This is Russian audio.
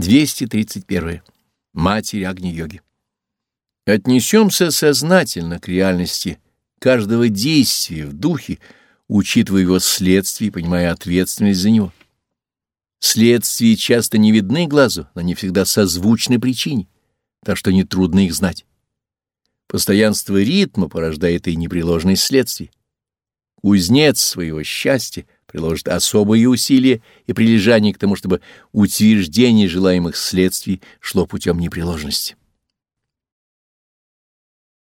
231. Матерь Агни-йоги. Отнесемся сознательно к реальности каждого действия в духе, учитывая его следствие и понимая ответственность за него. Следствия часто не видны глазу, но не всегда созвучны причине, так что нетрудно их знать. Постоянство ритма порождает и непреложность следствий. Кузнец своего счастья приложит особые усилия и прилежание к тому, чтобы утверждение желаемых следствий шло путем непреложности.